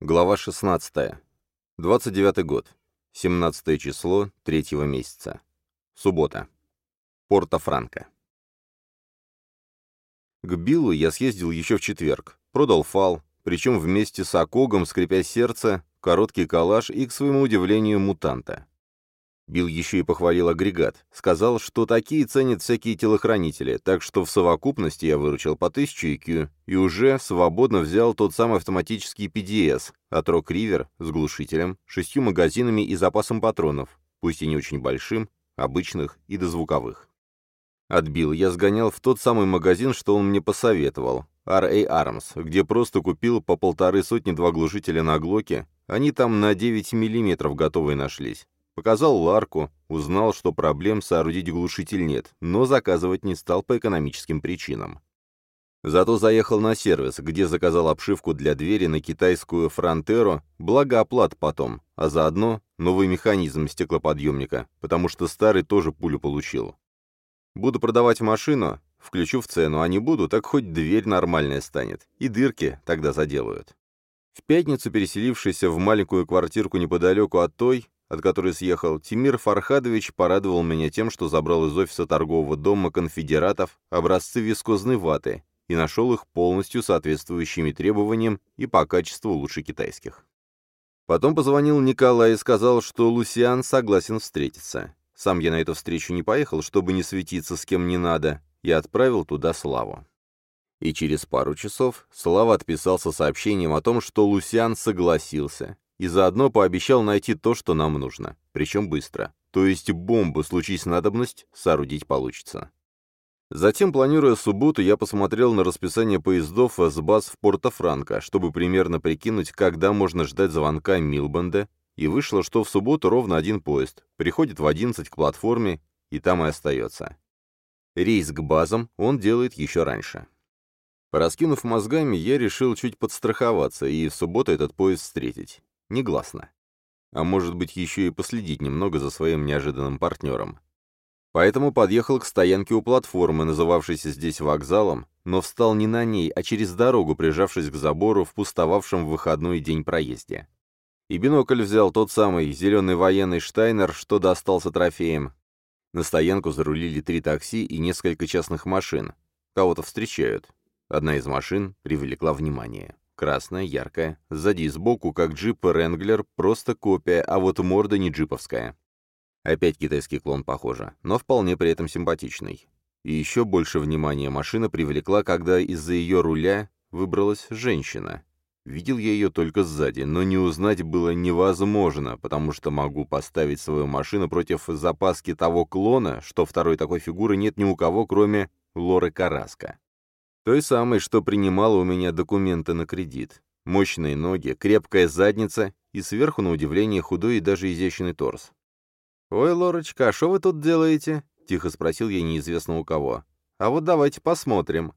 Глава 16. 29 год. 17 число третьего месяца. Суббота. Порто-Франко. К Биллу я съездил еще в четверг. Продал фал, причем вместе с Акогом, скрипя сердце, короткий калаш и, к своему удивлению, мутанта. Билл еще и похвалил агрегат. Сказал, что такие ценят всякие телохранители, так что в совокупности я выручил по 1000 IQ и уже свободно взял тот самый автоматический PDS от Rock River с глушителем, шестью магазинами и запасом патронов, пусть и не очень большим, обычных и дозвуковых. От Билла я сгонял в тот самый магазин, что он мне посоветовал, RA Arms, где просто купил по полторы сотни два глушителя на Глоке, они там на 9 мм готовые нашлись. Показал Ларку, узнал, что проблем соорудить глушитель нет, но заказывать не стал по экономическим причинам. Зато заехал на сервис, где заказал обшивку для двери на китайскую фронтеру, благо оплат потом, а заодно новый механизм стеклоподъемника, потому что старый тоже пулю получил. Буду продавать машину, включу в цену, а не буду, так хоть дверь нормальная станет, и дырки тогда заделают. В пятницу, переселившийся в маленькую квартирку неподалеку от той, от которой съехал, Тимир Фархадович порадовал меня тем, что забрал из офиса торгового дома конфедератов образцы вискозной ваты и нашел их полностью соответствующими требованиям и по качеству лучше китайских. Потом позвонил Николай и сказал, что Лусиан согласен встретиться. Сам я на эту встречу не поехал, чтобы не светиться с кем не надо, и отправил туда Славу. И через пару часов Слава отписался сообщением о том, что Лусиан согласился, и заодно пообещал найти то, что нам нужно, причем быстро. То есть бомбу, случись надобность, соорудить получится. Затем, планируя субботу, я посмотрел на расписание поездов с баз в Порто-Франко, чтобы примерно прикинуть, когда можно ждать звонка Милбанда, и вышло, что в субботу ровно один поезд, приходит в 11 к платформе, и там и остается. Рейс к базам он делает еще раньше. Пораскинув мозгами, я решил чуть подстраховаться и в субботу этот поезд встретить негласно. А может быть, еще и последить немного за своим неожиданным партнером. Поэтому подъехал к стоянке у платформы, называвшейся здесь вокзалом, но встал не на ней, а через дорогу, прижавшись к забору в пустовавшем в выходной день проезде. И бинокль взял тот самый зеленый военный Штайнер, что достался трофеем. На стоянку зарулили три такси и несколько частных машин. Кого-то встречают. Одна из машин привлекла внимание. Красная, яркая, сзади и сбоку, как джип Ренглер, просто копия, а вот морда не джиповская. Опять китайский клон, похоже, но вполне при этом симпатичный. И еще больше внимания машина привлекла, когда из-за ее руля выбралась женщина. Видел я ее только сзади, но не узнать было невозможно, потому что могу поставить свою машину против запаски того клона, что второй такой фигуры нет ни у кого, кроме Лоры Караска. Той самой, что принимала у меня документы на кредит. Мощные ноги, крепкая задница и сверху, на удивление, худой и даже изящный торс. «Ой, Лорочка, а что вы тут делаете?» — тихо спросил я неизвестно у кого. «А вот давайте посмотрим».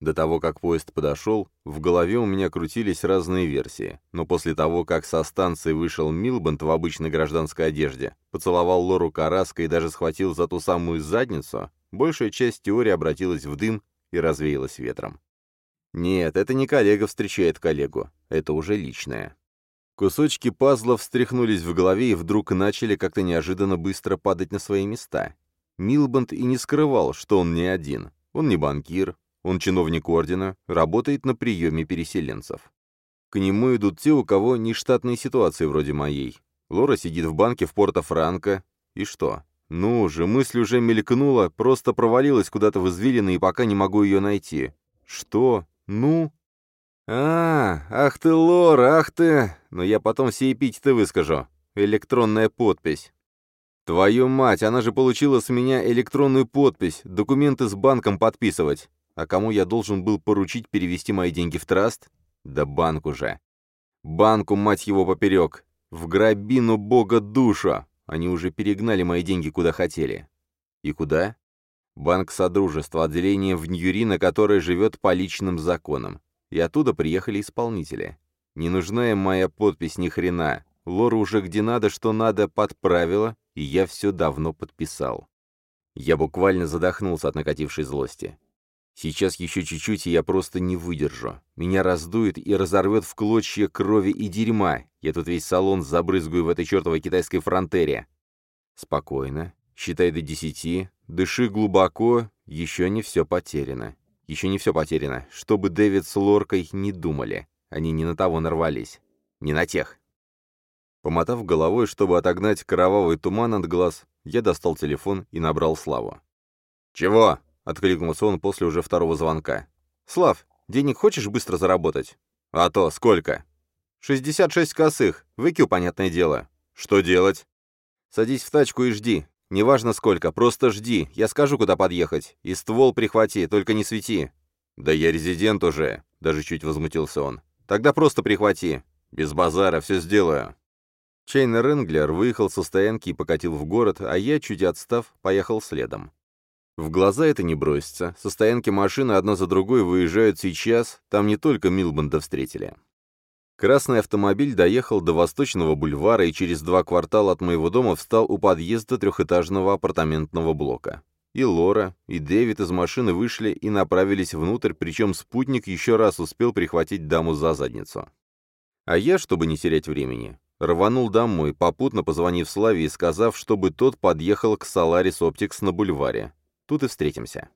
До того, как поезд подошел, в голове у меня крутились разные версии, но после того, как со станции вышел Милбанд в обычной гражданской одежде, поцеловал Лору Караска и даже схватил за ту самую задницу, большая часть теории обратилась в дым и развеялась ветром. Нет, это не коллега встречает коллегу, это уже личное. Кусочки пазла встряхнулись в голове и вдруг начали как-то неожиданно быстро падать на свои места. Милбанд и не скрывал, что он не один. Он не банкир, он чиновник ордена, работает на приеме переселенцев. К нему идут те, у кого нештатные ситуации вроде моей. Лора сидит в банке в Порто-Франко. И что? Ну же, мысль уже мелькнула, просто провалилась куда-то в извилины, и пока не могу ее найти. Что? Ну? А, ах ты, Лора, ах ты! Но я потом все эпитеты выскажу. Электронная подпись. Твою мать, она же получила с меня электронную подпись, документы с банком подписывать. А кому я должен был поручить перевести мои деньги в траст? Да банку же. Банку, мать его, поперек. В гробину бога душа. Они уже перегнали мои деньги куда хотели. И куда? Банк Содружества, отделение в Ньюри, на которое живет по личным законам. И оттуда приехали исполнители. Не нужна им моя подпись ни хрена. Лора уже где надо, что надо, подправила, и я все давно подписал. Я буквально задохнулся от накатившей злости. Сейчас еще чуть-чуть, и я просто не выдержу. Меня раздует и разорвет в клочья крови и дерьма. Я тут весь салон забрызгаю в этой чертовой китайской фронтере. Спокойно. Считай до десяти. Дыши глубоко. Еще не все потеряно. Еще не все потеряно. Чтобы Дэвид с Лоркой не думали. Они не на того нарвались. Не на тех. Помотав головой, чтобы отогнать кровавый туман от глаз, я достал телефон и набрал Славу. «Чего?» Откликнулся он после уже второго звонка. «Слав, денег хочешь быстро заработать?» «А то, сколько?» «Шестьдесят шесть косых, выкю, понятное дело». «Что делать?» «Садись в тачку и жди. Неважно сколько, просто жди. Я скажу, куда подъехать. И ствол прихвати, только не свети». «Да я резидент уже», — даже чуть возмутился он. «Тогда просто прихвати. Без базара, все сделаю». Чайный Ренглер выехал со стоянки и покатил в город, а я, чуть отстав, поехал следом. В глаза это не бросится. Со стоянки машины одна за другой выезжают сейчас, там не только Милбанда встретили. Красный автомобиль доехал до Восточного бульвара и через два квартала от моего дома встал у подъезда трехэтажного апартаментного блока. И Лора, и Дэвид из машины вышли и направились внутрь, причем спутник еще раз успел прихватить даму за задницу. А я, чтобы не терять времени, рванул домой, попутно позвонив Славе и сказав, чтобы тот подъехал к Solaris Optics на бульваре. Тут и встретимся.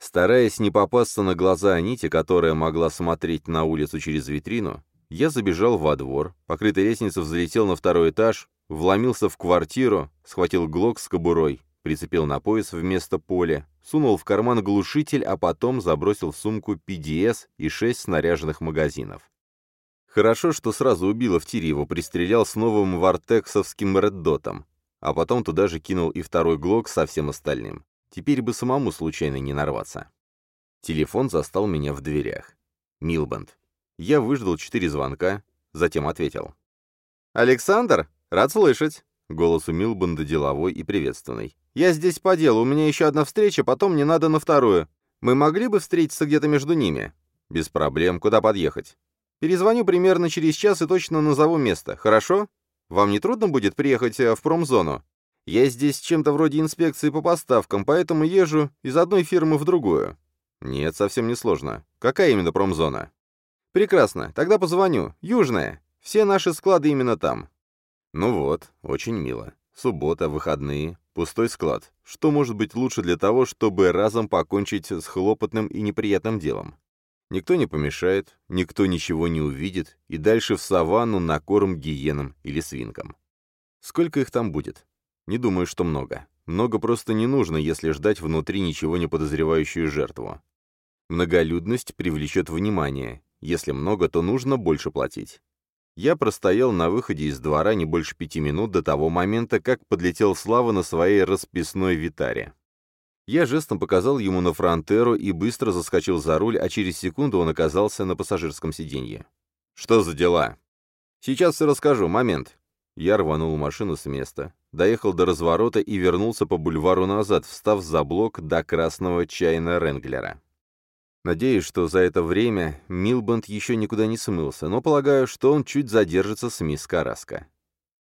Стараясь не попасться на глаза Аните, которая могла смотреть на улицу через витрину, я забежал во двор, покрытой лестнице взлетел на второй этаж, вломился в квартиру, схватил глок с кобурой, прицепил на пояс вместо поля, сунул в карман глушитель, а потом забросил в сумку PDS и шесть снаряженных магазинов. Хорошо, что сразу убило в тире его, пристрелял с новым вартексовским реддотом, а потом туда же кинул и второй глок со всем остальным. Теперь бы самому случайно не нарваться. Телефон застал меня в дверях. Милбанд. Я выждал четыре звонка, затем ответил. «Александр, рад слышать!» Голос у Милбанда деловой и приветственный. «Я здесь по делу, у меня еще одна встреча, потом мне надо на вторую. Мы могли бы встретиться где-то между ними?» «Без проблем. Куда подъехать?» «Перезвоню примерно через час и точно назову место, хорошо? Вам не трудно будет приехать э, в промзону? Я здесь чем-то вроде инспекции по поставкам, поэтому езжу из одной фирмы в другую». «Нет, совсем не сложно. Какая именно промзона?» «Прекрасно. Тогда позвоню. Южная. Все наши склады именно там». «Ну вот, очень мило. Суббота, выходные, пустой склад. Что может быть лучше для того, чтобы разом покончить с хлопотным и неприятным делом? Никто не помешает, никто ничего не увидит, и дальше в саванну на корм гиенам или свинкам. Сколько их там будет? Не думаю, что много. Много просто не нужно, если ждать внутри ничего не подозревающую жертву. Многолюдность привлечет внимание. Если много, то нужно больше платить. Я простоял на выходе из двора не больше пяти минут до того момента, как подлетел Слава на своей расписной витаре. Я жестом показал ему на фронтеру и быстро заскочил за руль, а через секунду он оказался на пассажирском сиденье. «Что за дела?» «Сейчас все расскажу. Момент». Я рванул машину с места доехал до разворота и вернулся по бульвару назад, встав за блок до красного чайна Ренглера. Надеюсь, что за это время Милбанд еще никуда не смылся, но полагаю, что он чуть задержится с мисс Караска.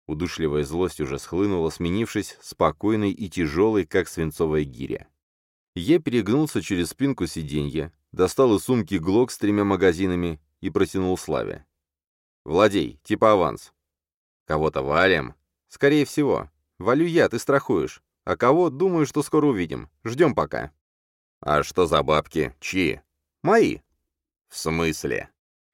Удушливая злость уже схлынула, сменившись спокойной и тяжелой, как свинцовая гиря. Я перегнулся через спинку сиденья, достал из сумки глок с тремя магазинами и протянул Славе. «Владей, типа аванс». «Кого-то валим?» «Скорее всего. Валю я, ты страхуешь. А кого, думаю, что скоро увидим. Ждем пока». «А что за бабки? Чьи?» «Мои». «В смысле?»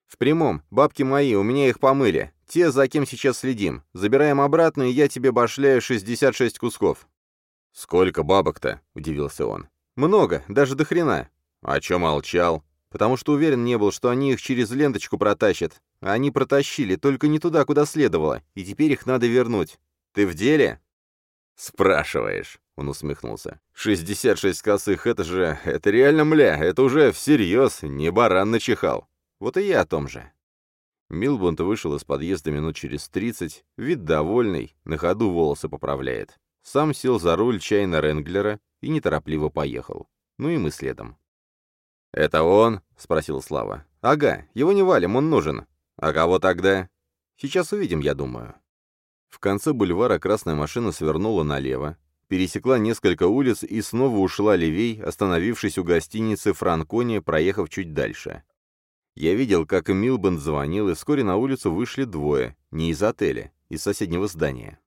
«В прямом. Бабки мои, у меня их помыли. Те, за кем сейчас следим. Забираем обратно, и я тебе башляю 66 кусков». «Сколько бабок-то?» — удивился он. «Много, даже до хрена». «А чё молчал?» «Потому что уверен не был, что они их через ленточку протащат. Они протащили, только не туда, куда следовало, и теперь их надо вернуть. Ты в деле?» «Спрашиваешь», — он усмехнулся. «Шестьдесят шесть косых — это же... это реально мля, это уже всерьез, не баран начихал. Вот и я о том же». Милбунд вышел из подъезда минут через тридцать, вид довольный, на ходу волосы поправляет. Сам сел за руль чайна Ренглера и неторопливо поехал. Ну и мы следом. «Это он?» — спросил Слава. «Ага, его не валим, он нужен. А кого тогда?» «Сейчас увидим, я думаю». В конце бульвара красная машина свернула налево. пересекла несколько улиц и снова ушла левей, остановившись у гостиницы «Франкони», проехав чуть дальше. Я видел, как Милбанд звонил, и вскоре на улицу вышли двое, не из отеля, из соседнего здания.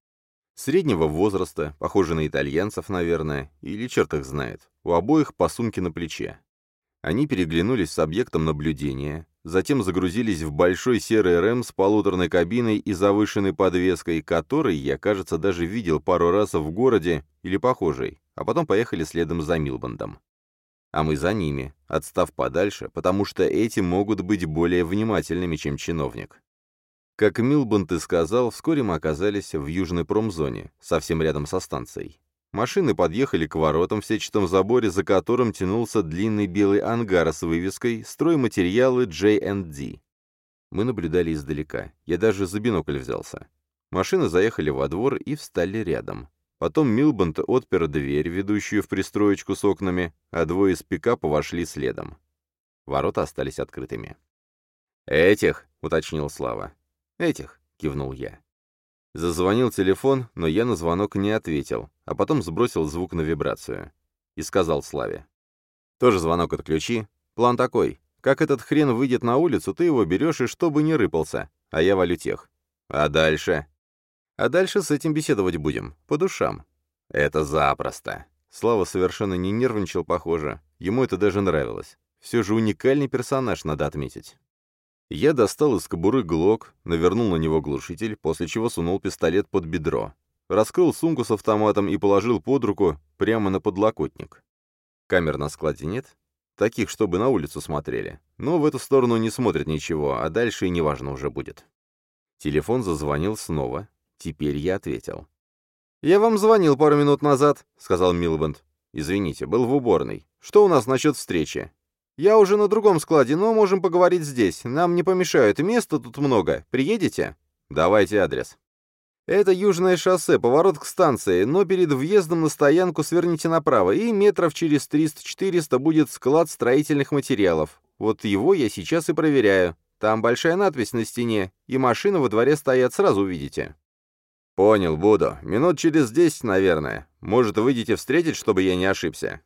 Среднего возраста, похожи на итальянцев, наверное, или черт их знает. У обоих по сумке на плече. Они переглянулись с объектом наблюдения, затем загрузились в большой серый рэм с полуторной кабиной и завышенной подвеской, который я, кажется, даже видел пару раз в городе или похожий, а потом поехали следом за Милбандом. А мы за ними, отстав подальше, потому что эти могут быть более внимательными, чем чиновник. Как Милбанд и сказал, вскоре мы оказались в южной промзоне, совсем рядом со станцией. Машины подъехали к воротам в сетчатом заборе, за которым тянулся длинный белый ангар с вывеской «Стройматериалы J&D». Мы наблюдали издалека. Я даже за бинокль взялся. Машины заехали во двор и встали рядом. Потом Милбанд отпер дверь, ведущую в пристроечку с окнами, а двое из пикапа вошли следом. Ворота остались открытыми. «Этих», — уточнил Слава. «Этих», — кивнул я. Зазвонил телефон, но я на звонок не ответил, а потом сбросил звук на вибрацию. И сказал Славе. «Тоже звонок отключи. План такой. Как этот хрен выйдет на улицу, ты его берешь и чтобы не рыпался, а я валю тех. А дальше?» «А дальше с этим беседовать будем, по душам». «Это запросто». Слава совершенно не нервничал, похоже. Ему это даже нравилось. Все же уникальный персонаж, надо отметить. Я достал из кобуры глок, навернул на него глушитель, после чего сунул пистолет под бедро. Раскрыл сумку с автоматом и положил под руку прямо на подлокотник. Камер на складе нет? Таких, чтобы на улицу смотрели. Но в эту сторону не смотрят ничего, а дальше и неважно уже будет. Телефон зазвонил снова. Теперь я ответил. «Я вам звонил пару минут назад», — сказал Милбанд. «Извините, был в уборной. Что у нас насчет встречи?» «Я уже на другом складе, но можем поговорить здесь. Нам не помешают, места тут много. Приедете?» «Давайте адрес». «Это Южное шоссе, поворот к станции, но перед въездом на стоянку сверните направо, и метров через 300-400 будет склад строительных материалов. Вот его я сейчас и проверяю. Там большая надпись на стене, и машины во дворе стоят, сразу увидите». «Понял, буду. Минут через десять, наверное. Может, выйдете встретить, чтобы я не ошибся?»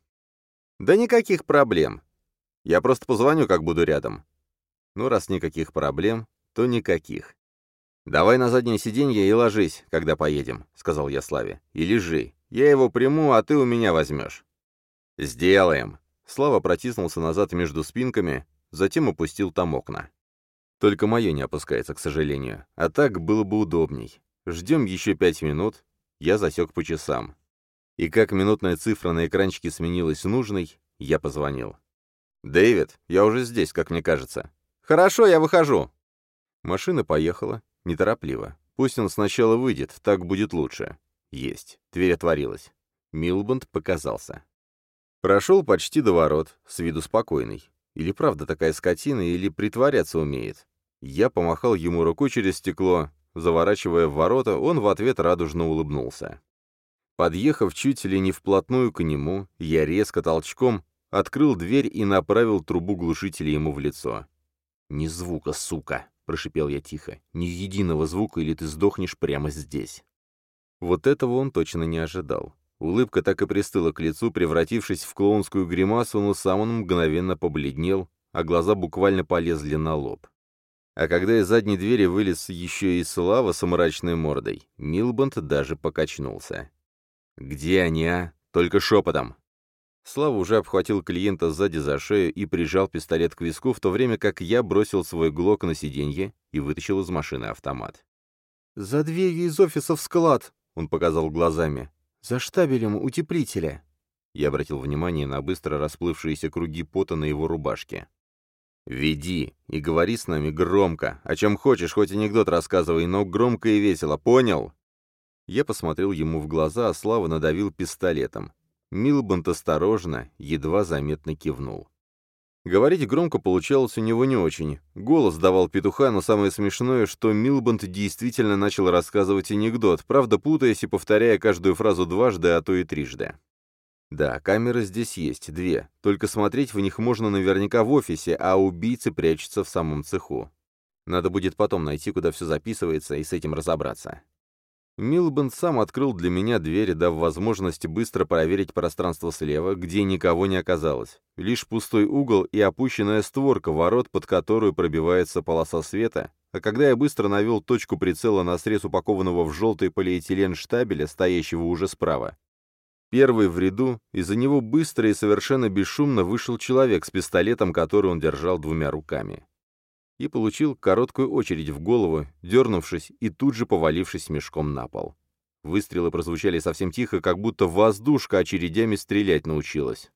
«Да никаких проблем. Я просто позвоню, как буду рядом. Ну, раз никаких проблем, то никаких. «Давай на заднее сиденье и ложись, когда поедем», — сказал я Славе. «И лежи. Я его приму, а ты у меня возьмешь». «Сделаем». Слава протиснулся назад между спинками, затем опустил там окна. Только мое не опускается, к сожалению. А так было бы удобней. Ждем еще пять минут. Я засек по часам. И как минутная цифра на экранчике сменилась нужной, я позвонил. «Дэвид, я уже здесь, как мне кажется». «Хорошо, я выхожу». Машина поехала, неторопливо. Пусть он сначала выйдет, так будет лучше. Есть. Дверь отворилась. Милбанд показался. Прошел почти до ворот, с виду спокойный. Или правда такая скотина, или притворяться умеет. Я помахал ему рукой через стекло. Заворачивая в ворота, он в ответ радужно улыбнулся. Подъехав чуть ли не вплотную к нему, я резко толчком открыл дверь и направил трубу глушителя ему в лицо. «Ни звука, сука!» — прошипел я тихо. «Ни единого звука, или ты сдохнешь прямо здесь!» Вот этого он точно не ожидал. Улыбка так и пристыла к лицу, превратившись в клоунскую гримасу, но сам он мгновенно побледнел, а глаза буквально полезли на лоб. А когда из задней двери вылез еще и Слава с мрачной мордой, Милбанд даже покачнулся. «Где они, а? Только шепотом!» Слава уже обхватил клиента сзади за шею и прижал пистолет к виску, в то время как я бросил свой глок на сиденье и вытащил из машины автомат. «За дверью из офиса в склад», — он показал глазами. «За штабелем утеплителя». Я обратил внимание на быстро расплывшиеся круги пота на его рубашке. «Веди и говори с нами громко. О чем хочешь, хоть анекдот рассказывай, но громко и весело, понял?» Я посмотрел ему в глаза, а Слава надавил пистолетом. Милбанд осторожно, едва заметно кивнул. Говорить громко получалось у него не очень. Голос давал петуха, но самое смешное, что Милбанд действительно начал рассказывать анекдот, правда путаясь и повторяя каждую фразу дважды, а то и трижды. Да, камеры здесь есть, две. Только смотреть в них можно наверняка в офисе, а убийцы прячутся в самом цеху. Надо будет потом найти, куда все записывается, и с этим разобраться. Милбанд сам открыл для меня дверь, дав возможность быстро проверить пространство слева, где никого не оказалось. Лишь пустой угол и опущенная створка ворот, под которую пробивается полоса света, а когда я быстро навел точку прицела на срез упакованного в желтый полиэтилен штабеля, стоящего уже справа, Первый в ряду, из-за него быстро и совершенно бесшумно вышел человек с пистолетом, который он держал двумя руками. И получил короткую очередь в голову, дернувшись и тут же повалившись мешком на пол. Выстрелы прозвучали совсем тихо, как будто воздушка очередями стрелять научилась.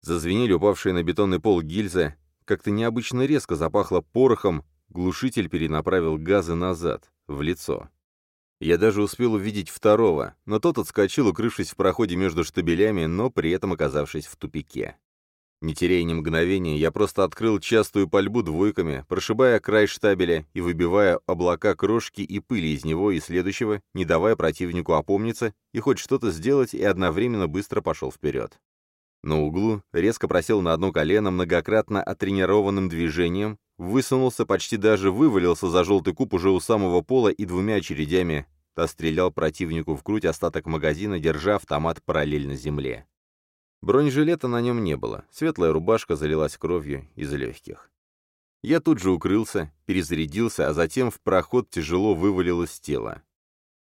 Зазвенели упавшие на бетонный пол гильзы, как-то необычно резко запахло порохом, глушитель перенаправил газы назад, в лицо. Я даже успел увидеть второго, но тот отскочил, укрывшись в проходе между штабелями, но при этом оказавшись в тупике. Не теряя ни мгновения, я просто открыл частую пальбу двойками, прошибая край штабеля и выбивая облака крошки и пыли из него и следующего, не давая противнику опомниться и хоть что-то сделать, и одновременно быстро пошел вперед. На углу резко просел на одно колено многократно оттренированным движением, высунулся, почти даже вывалился за желтый куб уже у самого пола и двумя очередями стрелял противнику в грудь остаток магазина, держа автомат параллельно земле. Бронежилета на нем не было, светлая рубашка залилась кровью из легких. Я тут же укрылся, перезарядился, а затем в проход тяжело вывалилось тело.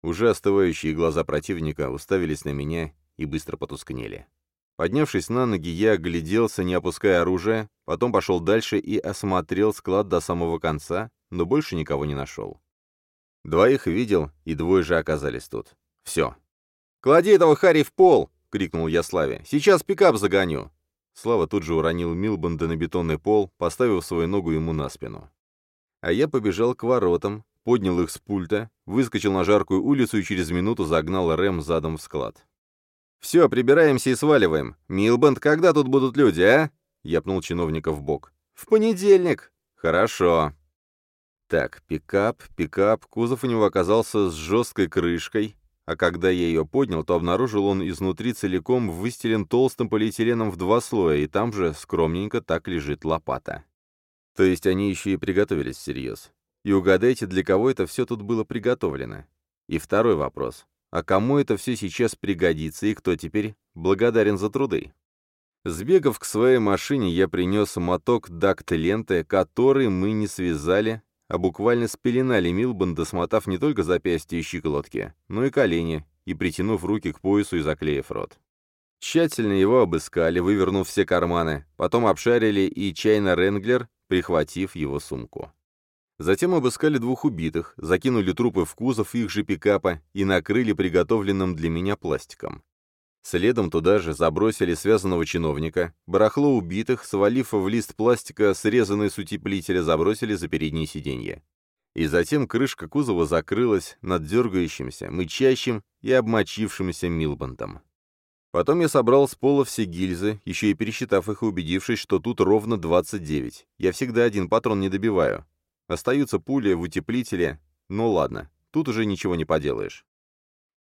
Уже остывающие глаза противника уставились на меня и быстро потускнели. Поднявшись на ноги, я огляделся, не опуская оружия, потом пошел дальше и осмотрел склад до самого конца, но больше никого не нашел. Двоих видел, и двое же оказались тут. Все. «Клади этого Харри в пол!» — крикнул я Славе. «Сейчас пикап загоню!» Слава тут же уронил Милбанда на бетонный пол, поставив свою ногу ему на спину. А я побежал к воротам, поднял их с пульта, выскочил на жаркую улицу и через минуту загнал Рэм задом в склад. «Все, прибираемся и сваливаем. Милбанд, когда тут будут люди, а?» Я пнул чиновника в бок. «В понедельник». «Хорошо». Так, пикап, пикап, кузов у него оказался с жесткой крышкой, а когда я ее поднял, то обнаружил он изнутри целиком выстелен толстым полиэтиленом в два слоя, и там же скромненько так лежит лопата. То есть они еще и приготовились всерьез. И угадайте, для кого это все тут было приготовлено. И второй вопрос. А кому это все сейчас пригодится и кто теперь благодарен за труды? Сбегав к своей машине, я принес моток дакт-ленты, который мы не связали, а буквально спеленали Милбанда, смотав не только запястья и щиколотки, но и колени, и притянув руки к поясу и заклеив рот. Тщательно его обыскали, вывернув все карманы, потом обшарили и чайно Ренглер, прихватив его сумку. Затем обыскали двух убитых, закинули трупы в кузов их же пикапа и накрыли приготовленным для меня пластиком. Следом туда же забросили связанного чиновника, барахло убитых, свалив в лист пластика срезанный с утеплителя, забросили за переднее сиденье. И затем крышка кузова закрылась над дергающимся, мычащим и обмочившимся Милбандом. Потом я собрал с пола все гильзы, еще и пересчитав их и убедившись, что тут ровно 29. Я всегда один патрон не добиваю. Остаются пули в утеплителе. Ну ладно, тут уже ничего не поделаешь.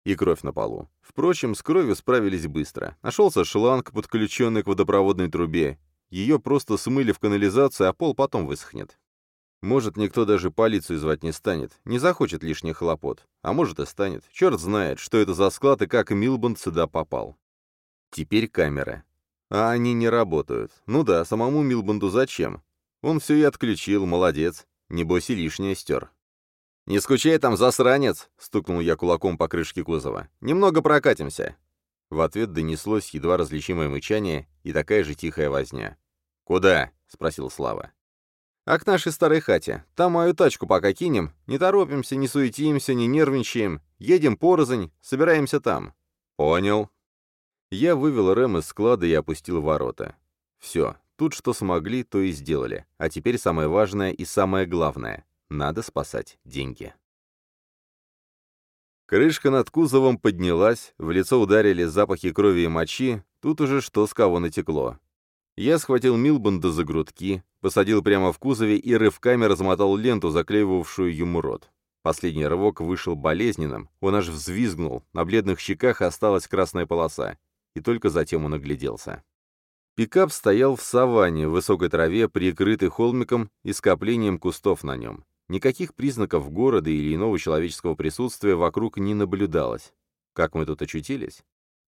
И кровь на полу. Впрочем, с кровью справились быстро. Нашелся шланг, подключенный к водопроводной трубе. Ее просто смыли в канализацию, а пол потом высохнет. Может, никто даже полицию звать не станет, не захочет лишних хлопот. А может и станет. Черт знает, что это за склад и как Милбанд сюда попал. Теперь камеры. А они не работают. Ну да, самому Милбанду зачем? Он все и отключил, молодец. Небось и лишнее стер. «Не скучай там, засранец!» — стукнул я кулаком по крышке кузова. «Немного прокатимся!» В ответ донеслось едва различимое мычание и такая же тихая возня. «Куда?» — спросил Слава. «А к нашей старой хате. Там мою тачку пока кинем. Не торопимся, не суетимся, не нервничаем. Едем порознь, собираемся там». «Понял». Я вывел Рэм из склада и опустил ворота. Все, Тут что смогли, то и сделали. А теперь самое важное и самое главное. Надо спасать деньги. Крышка над кузовом поднялась, в лицо ударили запахи крови и мочи, тут уже что с кого натекло. Я схватил Милбанда за грудки, посадил прямо в кузове и рывками размотал ленту, заклеивавшую ему рот. Последний рывок вышел болезненным, он аж взвизгнул, на бледных щеках осталась красная полоса, и только затем он огляделся. Пикап стоял в саванне, в высокой траве, прикрытый холмиком и скоплением кустов на нем. Никаких признаков города или иного человеческого присутствия вокруг не наблюдалось. Как мы тут очутились?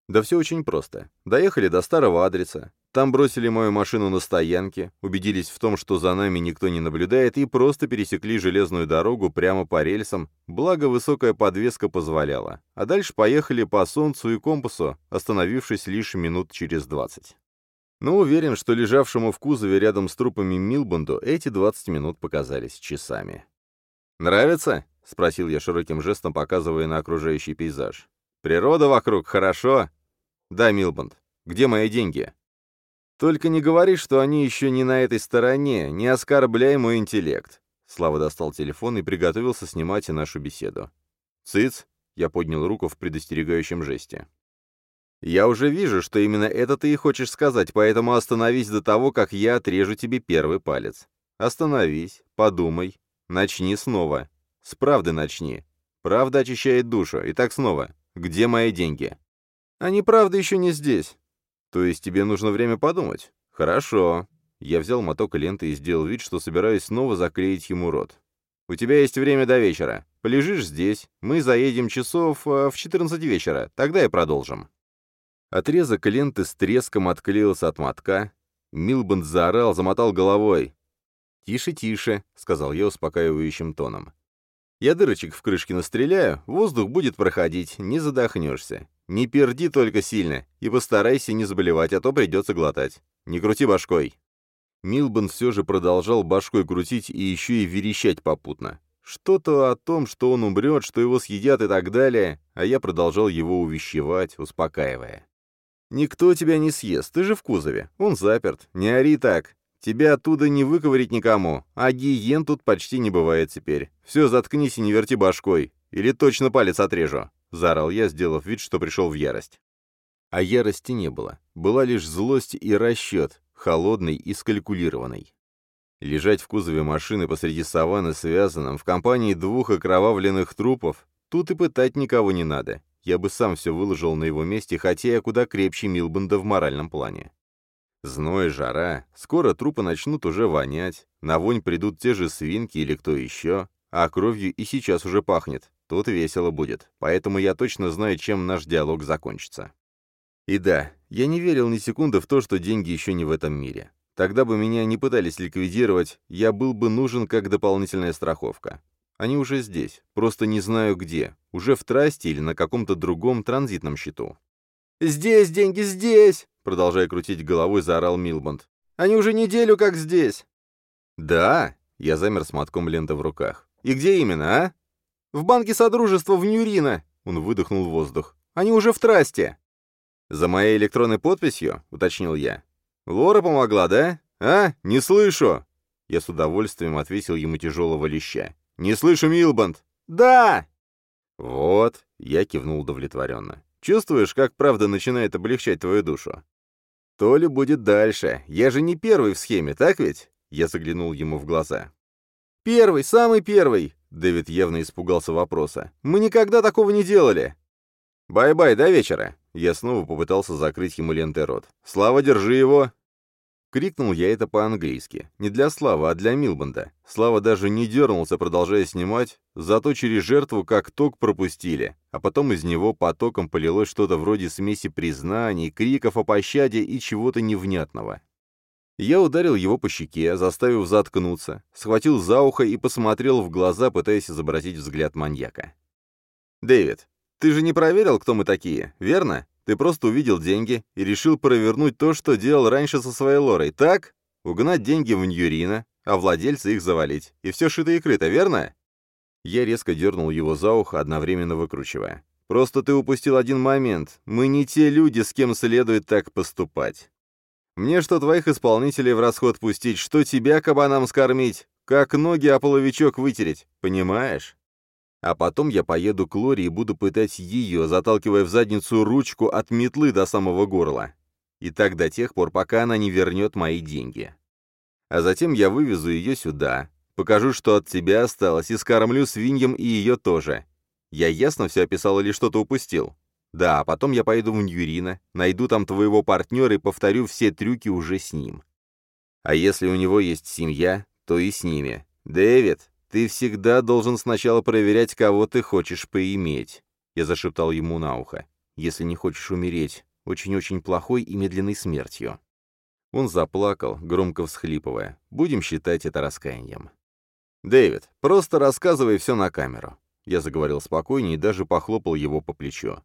Да все очень просто. Доехали до старого адреса, там бросили мою машину на стоянке, убедились в том, что за нами никто не наблюдает, и просто пересекли железную дорогу прямо по рельсам, благо высокая подвеска позволяла. А дальше поехали по солнцу и компасу, остановившись лишь минут через двадцать. Но уверен, что лежавшему в кузове рядом с трупами Милбанду эти 20 минут показались часами. «Нравится?» — спросил я широким жестом, показывая на окружающий пейзаж. «Природа вокруг, хорошо?» «Да, Милбанд. Где мои деньги?» «Только не говори, что они еще не на этой стороне, не оскорбляй мой интеллект». Слава достал телефон и приготовился снимать нашу беседу. «Цыц!» — я поднял руку в предостерегающем жесте. «Я уже вижу, что именно это ты и хочешь сказать, поэтому остановись до того, как я отрежу тебе первый палец. Остановись, подумай, начни снова. С правды начни. Правда очищает душу. Итак, снова. Где мои деньги?» «Они правда еще не здесь. То есть тебе нужно время подумать? Хорошо. Я взял моток ленты и сделал вид, что собираюсь снова заклеить ему рот. У тебя есть время до вечера. Полежишь здесь, мы заедем часов э, в 14 вечера, тогда и продолжим. Отрезок ленты с треском отклеился от мотка. Милбанд заорал, замотал головой. «Тише, тише», — сказал я успокаивающим тоном. «Я дырочек в крышке настреляю, воздух будет проходить, не задохнешься. Не перди только сильно и постарайся не заболевать, а то придется глотать. Не крути башкой». Милбан все же продолжал башкой крутить и еще и верещать попутно. Что-то о том, что он умрет, что его съедят и так далее, а я продолжал его увещевать, успокаивая. «Никто тебя не съест, ты же в кузове, он заперт, не ори так. Тебя оттуда не выковырить никому, а гиен тут почти не бывает теперь. Все, заткнись и не верти башкой, или точно палец отрежу». — заорал я, сделав вид, что пришел в ярость. А ярости не было. Была лишь злость и расчет, холодный и скалькулированный. Лежать в кузове машины посреди саванны связанном, в компании двух окровавленных трупов, тут и пытать никого не надо. Я бы сам все выложил на его месте, хотя я куда крепче Милбанда в моральном плане. Зной, жара, скоро трупы начнут уже вонять, на вонь придут те же свинки или кто еще, а кровью и сейчас уже пахнет. Тут весело будет, поэтому я точно знаю, чем наш диалог закончится. И да, я не верил ни секунды в то, что деньги еще не в этом мире. Тогда бы меня не пытались ликвидировать, я был бы нужен как дополнительная страховка. Они уже здесь, просто не знаю где, уже в трасте или на каком-то другом транзитном счету. «Здесь деньги, здесь!» Продолжая крутить головой, заорал Милбанд. «Они уже неделю как здесь!» «Да?» Я замер с мотком ленты в руках. «И где именно, а?» В банке Содружества в Ньюрино!» Он выдохнул воздух. «Они уже в трасте!» «За моей электронной подписью?» — уточнил я. «Лора помогла, да? А? Не слышу!» Я с удовольствием отвесил ему тяжелого леща. «Не слышу, Милбанд!» «Да!» «Вот!» — я кивнул удовлетворенно. «Чувствуешь, как правда начинает облегчать твою душу?» «То ли будет дальше. Я же не первый в схеме, так ведь?» Я заглянул ему в глаза. «Первый, самый первый!» Дэвид явно испугался вопроса. «Мы никогда такого не делали!» «Bye-bye, до вечера!» Я снова попытался закрыть ему лентой рот. «Слава, держи его!» Крикнул я это по-английски. Не для Славы, а для Милбанда. Слава даже не дернулся, продолжая снимать, зато через жертву как ток пропустили, а потом из него потоком полилось что-то вроде смеси признаний, криков о пощаде и чего-то невнятного. Я ударил его по щеке, заставив заткнуться, схватил за ухо и посмотрел в глаза, пытаясь изобразить взгляд маньяка. «Дэвид, ты же не проверил, кто мы такие, верно? Ты просто увидел деньги и решил провернуть то, что делал раньше со своей Лорой, так? Угнать деньги в Ньюрина, а владельца их завалить. И все шито и крыто, верно?» Я резко дернул его за ухо, одновременно выкручивая. «Просто ты упустил один момент. Мы не те люди, с кем следует так поступать. Мне что твоих исполнителей в расход пустить, что тебя кабанам скормить, как ноги о половичок вытереть, понимаешь? А потом я поеду к Лоре и буду пытать ее, заталкивая в задницу ручку от метлы до самого горла. И так до тех пор, пока она не вернет мои деньги. А затем я вывезу ее сюда, покажу, что от тебя осталось, и скормлю свиньям и ее тоже. Я ясно все описал или что-то упустил? Да, а потом я пойду в Ньюрина, найду там твоего партнера и повторю все трюки уже с ним. А если у него есть семья, то и с ними. Дэвид, Ты всегда должен сначала проверять, кого ты хочешь поиметь. Я зашептал ему на ухо. Если не хочешь умереть, очень-очень плохой и медленной смертью. Он заплакал, громко всхлипывая. Будем считать это раскаянием. «Дэвид, просто рассказывай все на камеру». Я заговорил спокойнее и даже похлопал его по плечу.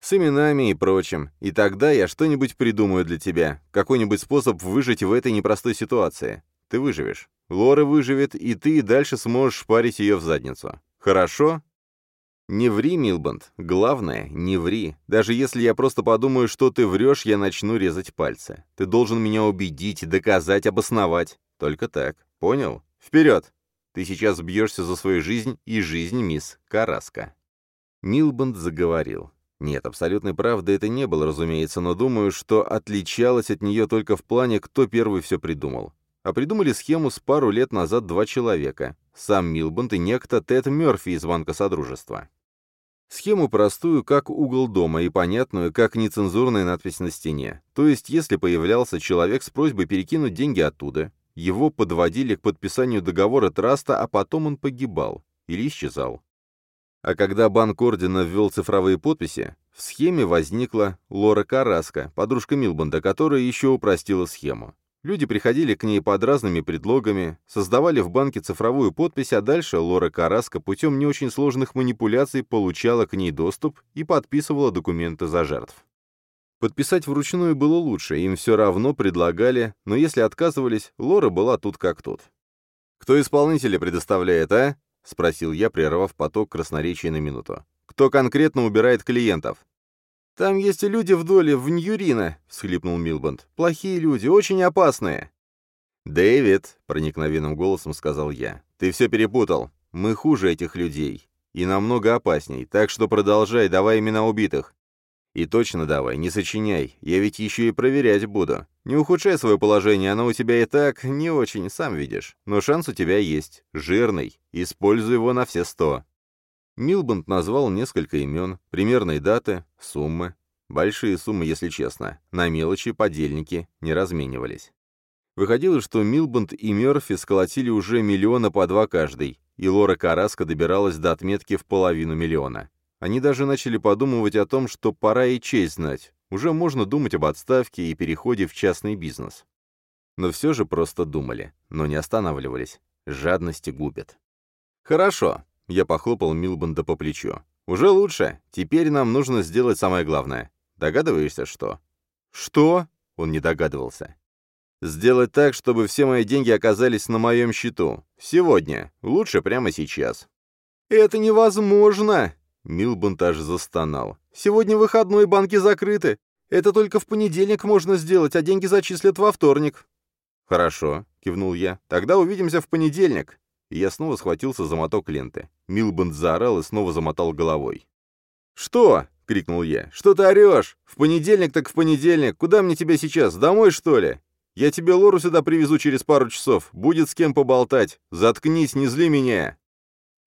«С именами и прочим. И тогда я что-нибудь придумаю для тебя. Какой-нибудь способ выжить в этой непростой ситуации. Ты выживешь. Лора выживет, и ты и дальше сможешь шпарить ее в задницу. Хорошо?» «Не ври, Милбанд. Главное, не ври. Даже если я просто подумаю, что ты врешь, я начну резать пальцы. Ты должен меня убедить, доказать, обосновать. Только так. Понял? Вперед! Ты сейчас бьешься за свою жизнь и жизнь мисс Караска». Милбанд заговорил. Нет, абсолютной правды это не было, разумеется, но думаю, что отличалось от нее только в плане, кто первый все придумал. А придумали схему с пару лет назад два человека. Сам Милбанд и некто Тед Мёрфи из Банка Содружества. Схему простую, как угол дома, и понятную, как нецензурная надпись на стене. То есть, если появлялся человек с просьбой перекинуть деньги оттуда, его подводили к подписанию договора траста, а потом он погибал или исчезал. А когда банк Ордена ввел цифровые подписи, в схеме возникла Лора Караска, подружка Милбанда, которая еще упростила схему. Люди приходили к ней под разными предлогами, создавали в банке цифровую подпись, а дальше Лора Караска путем не очень сложных манипуляций получала к ней доступ и подписывала документы за жертв. Подписать вручную было лучше, им все равно предлагали, но если отказывались, Лора была тут как тут. «Кто исполнителя предоставляет, а?» — спросил я, прервав поток красноречия на минуту. «Кто конкретно убирает клиентов?» «Там есть люди в доле, в Ньюрина», — всхлипнул Милбанд. «Плохие люди, очень опасные». «Дэвид», — проникновенным голосом сказал я, — «ты все перепутал. Мы хуже этих людей. И намного опасней. Так что продолжай, давай имена убитых. И точно давай, не сочиняй. Я ведь еще и проверять буду. Не ухудшай свое положение, оно у тебя и так не очень, сам видишь. Но шанс у тебя есть. Жирный. Используй его на все сто. Милбанд назвал несколько имен, примерные даты, суммы. Большие суммы, если честно. На мелочи подельники не разменивались. Выходило, что Милбанд и Мёрфи сколотили уже миллиона по два каждый, и Лора Караска добиралась до отметки в половину миллиона. Они даже начали подумывать о том, что пора и честь знать. Уже можно думать об отставке и переходе в частный бизнес. Но все же просто думали, но не останавливались. Жадности губят. «Хорошо, я похлопал Милбанда по плечу. «Уже лучше. Теперь нам нужно сделать самое главное. Догадываешься, что?» «Что?» — он не догадывался. «Сделать так, чтобы все мои деньги оказались на моем счету. Сегодня. Лучше прямо сейчас». «Это невозможно!» Милбанд аж застонал. «Сегодня выходной, банки закрыты. Это только в понедельник можно сделать, а деньги зачислят во вторник». «Хорошо», — кивнул я. «Тогда увидимся в понедельник» я снова схватился за моток ленты. Милбанд заорал и снова замотал головой. «Что?» — крикнул я. «Что ты орешь? В понедельник так в понедельник. Куда мне тебя сейчас? Домой, что ли? Я тебе Лору сюда привезу через пару часов. Будет с кем поболтать. Заткнись, не зли меня!»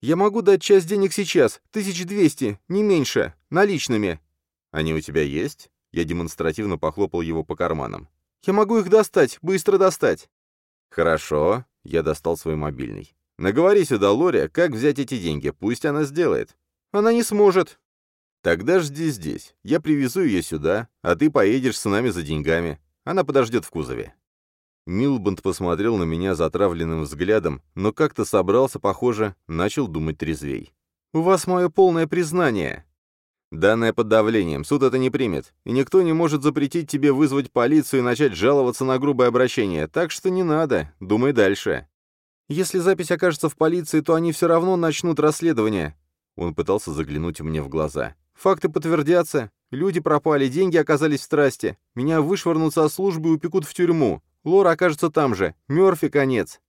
«Я могу дать часть денег сейчас. Тысяч двести, не меньше. Наличными». «Они у тебя есть?» Я демонстративно похлопал его по карманам. «Я могу их достать, быстро достать». «Хорошо». Я достал свой мобильный. Наговори сюда, Лори, как взять эти деньги, пусть она сделает. Она не сможет. Тогда жди здесь. Я привезу ее сюда, а ты поедешь с нами за деньгами. Она подождет в кузове». Милбанд посмотрел на меня затравленным взглядом, но как-то собрался, похоже, начал думать трезвей. «У вас мое полное признание». «Данное под давлением, суд это не примет, и никто не может запретить тебе вызвать полицию и начать жаловаться на грубое обращение, так что не надо, думай дальше». Если запись окажется в полиции, то они все равно начнут расследование». Он пытался заглянуть мне в глаза. «Факты подтвердятся. Люди пропали, деньги оказались в страсти. Меня вышвырнут со службы и упекут в тюрьму. Лора окажется там же. Мёрфи конец.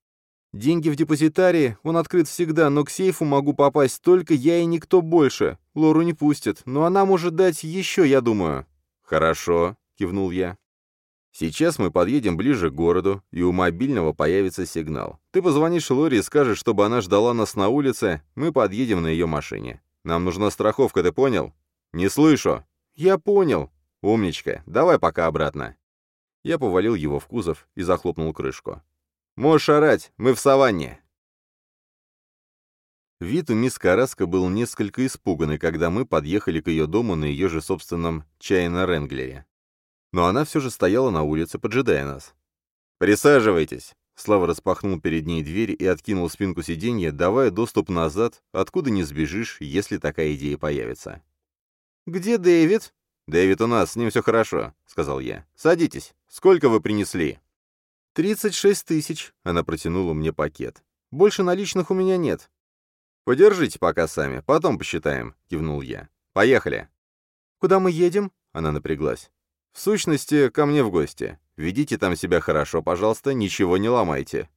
Деньги в депозитарии, он открыт всегда, но к сейфу могу попасть только я и никто больше. Лору не пустят, но она может дать еще, я думаю». «Хорошо», — кивнул я. Сейчас мы подъедем ближе к городу, и у мобильного появится сигнал. Ты позвонишь Лори и скажешь, чтобы она ждала нас на улице, мы подъедем на ее машине. Нам нужна страховка, ты понял? Не слышу. Я понял. Умничка, давай пока обратно. Я повалил его в кузов и захлопнул крышку. Можешь орать, мы в саванне. Вид у мисс Караска был несколько испуганный, когда мы подъехали к ее дому на ее же собственном чае на Ренглере. Но она все же стояла на улице, поджидая нас. «Присаживайтесь!» Слава распахнул перед ней дверь и откинул спинку сиденья, давая доступ назад, откуда не сбежишь, если такая идея появится. «Где Дэвид?» «Дэвид у нас, с ним все хорошо», — сказал я. «Садитесь. Сколько вы принесли?» «Тридцать шесть тысяч», — она протянула мне пакет. «Больше наличных у меня нет». «Подержите пока сами, потом посчитаем», — кивнул я. «Поехали». «Куда мы едем?» — она напряглась. «В сущности, ко мне в гости. Ведите там себя хорошо, пожалуйста, ничего не ломайте».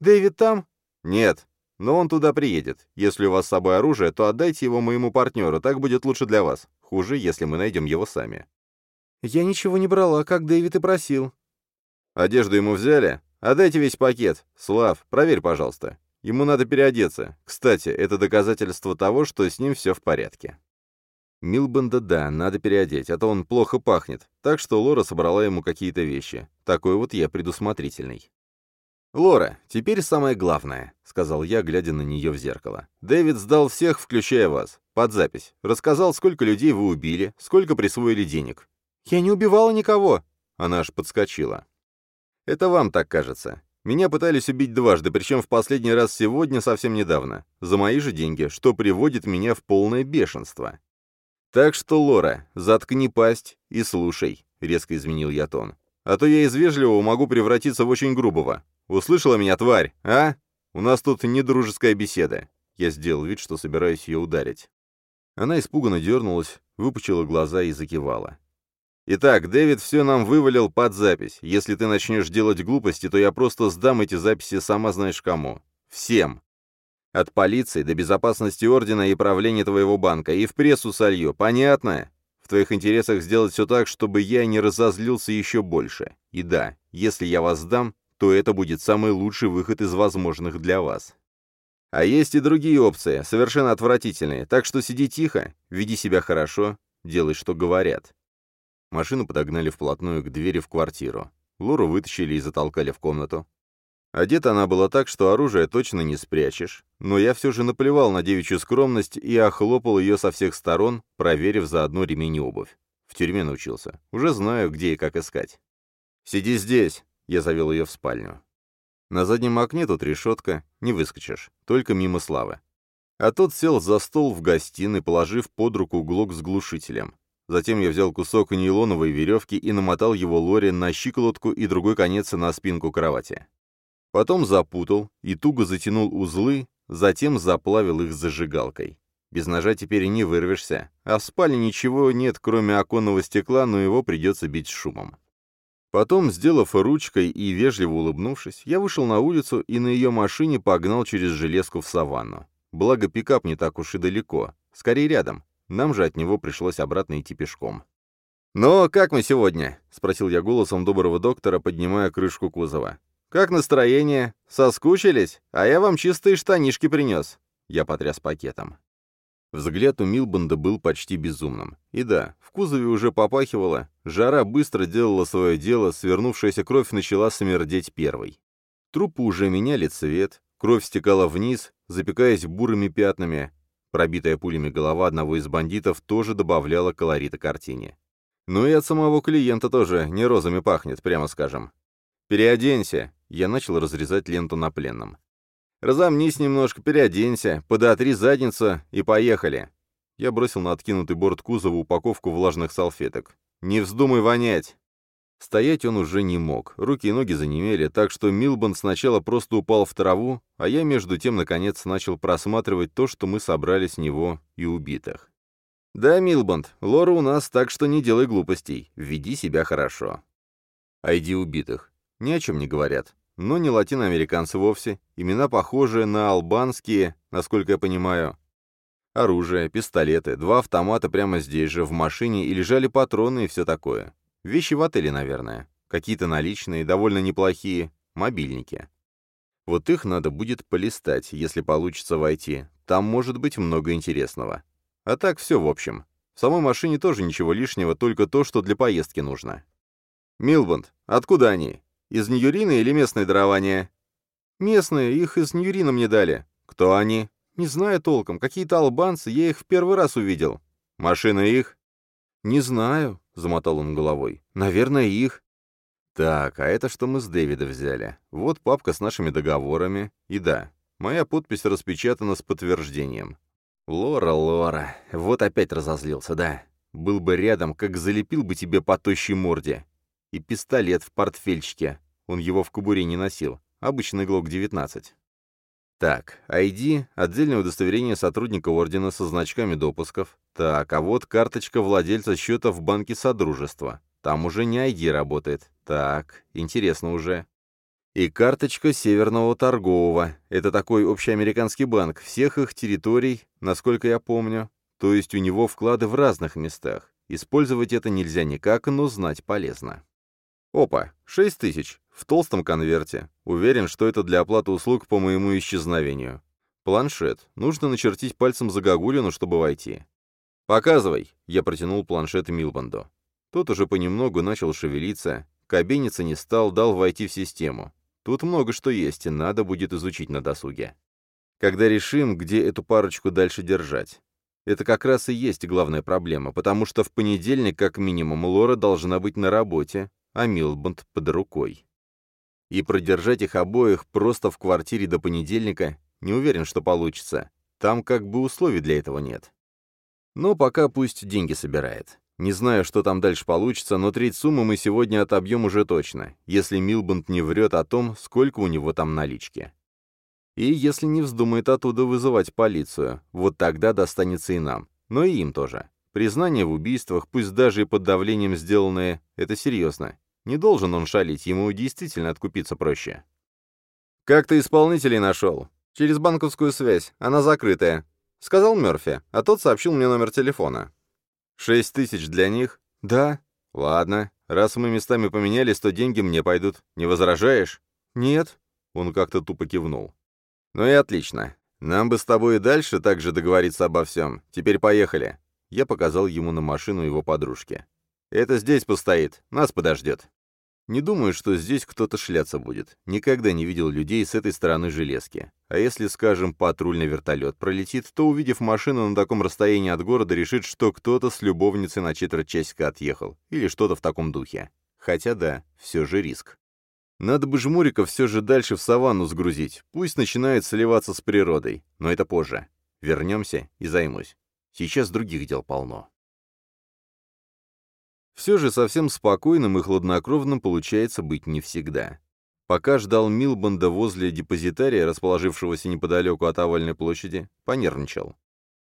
«Дэвид там?» «Нет, но он туда приедет. Если у вас с собой оружие, то отдайте его моему партнеру, так будет лучше для вас. Хуже, если мы найдем его сами». «Я ничего не брала, как Дэвид и просил». «Одежду ему взяли? Отдайте весь пакет. Слав, проверь, пожалуйста. Ему надо переодеться. Кстати, это доказательство того, что с ним все в порядке». Милбанда, да, надо переодеть, а то он плохо пахнет, так что Лора собрала ему какие-то вещи. Такой вот я предусмотрительный. «Лора, теперь самое главное», — сказал я, глядя на нее в зеркало. «Дэвид сдал всех, включая вас, под запись. Рассказал, сколько людей вы убили, сколько присвоили денег». «Я не убивала никого!» Она аж подскочила. «Это вам так кажется. Меня пытались убить дважды, причем в последний раз сегодня, совсем недавно. За мои же деньги, что приводит меня в полное бешенство. «Так что, Лора, заткни пасть и слушай», — резко изменил я тон. «А то я из вежливого могу превратиться в очень грубого. Услышала меня, тварь, а? У нас тут недружеская беседа». Я сделал вид, что собираюсь ее ударить. Она испуганно дернулась, выпучила глаза и закивала. «Итак, Дэвид все нам вывалил под запись. Если ты начнешь делать глупости, то я просто сдам эти записи сама знаешь кому. Всем. От полиции до безопасности ордена и правления твоего банка, и в прессу солью, понятно? В твоих интересах сделать все так, чтобы я не разозлился еще больше. И да, если я вас сдам, то это будет самый лучший выход из возможных для вас. А есть и другие опции, совершенно отвратительные, так что сиди тихо, веди себя хорошо, делай, что говорят. Машину подогнали вплотную к двери в квартиру. Лору вытащили и затолкали в комнату. Одета она была так, что оружие точно не спрячешь, но я все же наплевал на девичью скромность и охлопал ее со всех сторон, проверив заодно ремень и обувь. В тюрьме научился. Уже знаю, где и как искать. «Сиди здесь!» — я завел ее в спальню. На заднем окне тут решетка, не выскочишь, только мимо Славы. А тот сел за стол в гостиной, положив под руку глок с глушителем. Затем я взял кусок нейлоновой веревки и намотал его Лоре на щиколотку и другой конец на спинку кровати. Потом запутал и туго затянул узлы, затем заплавил их зажигалкой. Без ножа теперь не вырвешься, а в спальне ничего нет, кроме оконного стекла, но его придется бить шумом. Потом, сделав ручкой и вежливо улыбнувшись, я вышел на улицу и на ее машине погнал через железку в саванну. Благо, пикап не так уж и далеко, скорее рядом. Нам же от него пришлось обратно идти пешком. «Ну, как мы сегодня?» — спросил я голосом доброго доктора, поднимая крышку кузова. «Как настроение? Соскучились? А я вам чистые штанишки принес». Я потряс пакетом. Взгляд у Милбанда был почти безумным. И да, в кузове уже попахивало, жара быстро делала свое дело, свернувшаяся кровь начала смердеть первой. Трупы уже меняли цвет, кровь стекала вниз, запекаясь бурыми пятнами. Пробитая пулями голова одного из бандитов тоже добавляла колорита картине. Ну и от самого клиента тоже не розами пахнет, прямо скажем. «Переоденься!» Я начал разрезать ленту на пленном. «Разомнись немножко, переоденься, подотри задницу и поехали!» Я бросил на откинутый борт кузова упаковку влажных салфеток. «Не вздумай вонять!» Стоять он уже не мог, руки и ноги занемели, так что Милбан сначала просто упал в траву, а я между тем, наконец, начал просматривать то, что мы собрали с него и убитых. «Да, Милбанд, Лора у нас, так что не делай глупостей, веди себя хорошо». Айди убитых. Ни о чем не говорят. Но не латиноамериканцы вовсе. Имена похожие на албанские, насколько я понимаю. Оружие, пистолеты, два автомата прямо здесь же, в машине, и лежали патроны и все такое. Вещи в отеле, наверное. Какие-то наличные, довольно неплохие. Мобильники. Вот их надо будет полистать, если получится войти. Там может быть много интересного. А так все в общем. В самой машине тоже ничего лишнего, только то, что для поездки нужно. «Милбанд, откуда они?» Из Ньюрина или местное дарование?» «Местные, их из Ньюрина мне дали». «Кто они?» Не знаю толком. Какие-то албанцы, я их в первый раз увидел. Машина их? Не знаю, замотал он головой. Наверное, их. Так, а это что мы с Дэвида взяли? Вот папка с нашими договорами. И да, моя подпись распечатана с подтверждением. Лора, Лора, вот опять разозлился, да. Был бы рядом, как залепил бы тебе по тощей морде. И пистолет в портфельчике. Он его в кобуре не носил. Обычный ГЛОК-19. Так, ID, отдельное удостоверение сотрудника ордена со значками допусков. Так, а вот карточка владельца счета в банке Содружества. Там уже не ID работает. Так, интересно уже. И карточка Северного торгового. Это такой общеамериканский банк всех их территорий, насколько я помню. То есть у него вклады в разных местах. Использовать это нельзя никак, но знать полезно. Опа, 6 тысяч. В толстом конверте. Уверен, что это для оплаты услуг по моему исчезновению. Планшет. Нужно начертить пальцем загогулину, чтобы войти. «Показывай!» — я протянул планшет Милбанду. Тот уже понемногу начал шевелиться, кабиниться не стал, дал войти в систему. Тут много что есть, и надо будет изучить на досуге. Когда решим, где эту парочку дальше держать. Это как раз и есть главная проблема, потому что в понедельник, как минимум, Лора должна быть на работе, а Милбанд под рукой. И продержать их обоих просто в квартире до понедельника не уверен, что получится. Там как бы условий для этого нет. Но пока пусть деньги собирает. Не знаю, что там дальше получится, но треть суммы мы сегодня отобьем уже точно, если Милбанд не врет о том, сколько у него там налички. И если не вздумает оттуда вызывать полицию, вот тогда достанется и нам, но и им тоже. Признание в убийствах, пусть даже и под давлением сделанное, это серьезно. Не должен он шалить, ему действительно откупиться проще. «Как ты исполнителей нашел?» «Через банковскую связь. Она закрытая», — сказал Мёрфи, а тот сообщил мне номер телефона. «Шесть тысяч для них?» «Да». «Ладно. Раз мы местами поменялись, то деньги мне пойдут. Не возражаешь?» «Нет». Он как-то тупо кивнул. «Ну и отлично. Нам бы с тобой и дальше так же договориться обо всем. Теперь поехали». Я показал ему на машину его подружки. «Это здесь постоит. Нас подождет». Не думаю, что здесь кто-то шляться будет. Никогда не видел людей с этой стороны железки. А если, скажем, патрульный вертолет пролетит, то, увидев машину на таком расстоянии от города, решит, что кто-то с любовницей на четверть часика отъехал. Или что-то в таком духе. Хотя да, все же риск. Надо бы жмурика все же дальше в саванну сгрузить. Пусть начинает сливаться с природой. Но это позже. Вернемся и займусь. Сейчас других дел полно. Все же совсем спокойным и хладнокровным получается быть не всегда. Пока ждал Милбанда возле депозитария, расположившегося неподалеку от овальной площади, понервничал.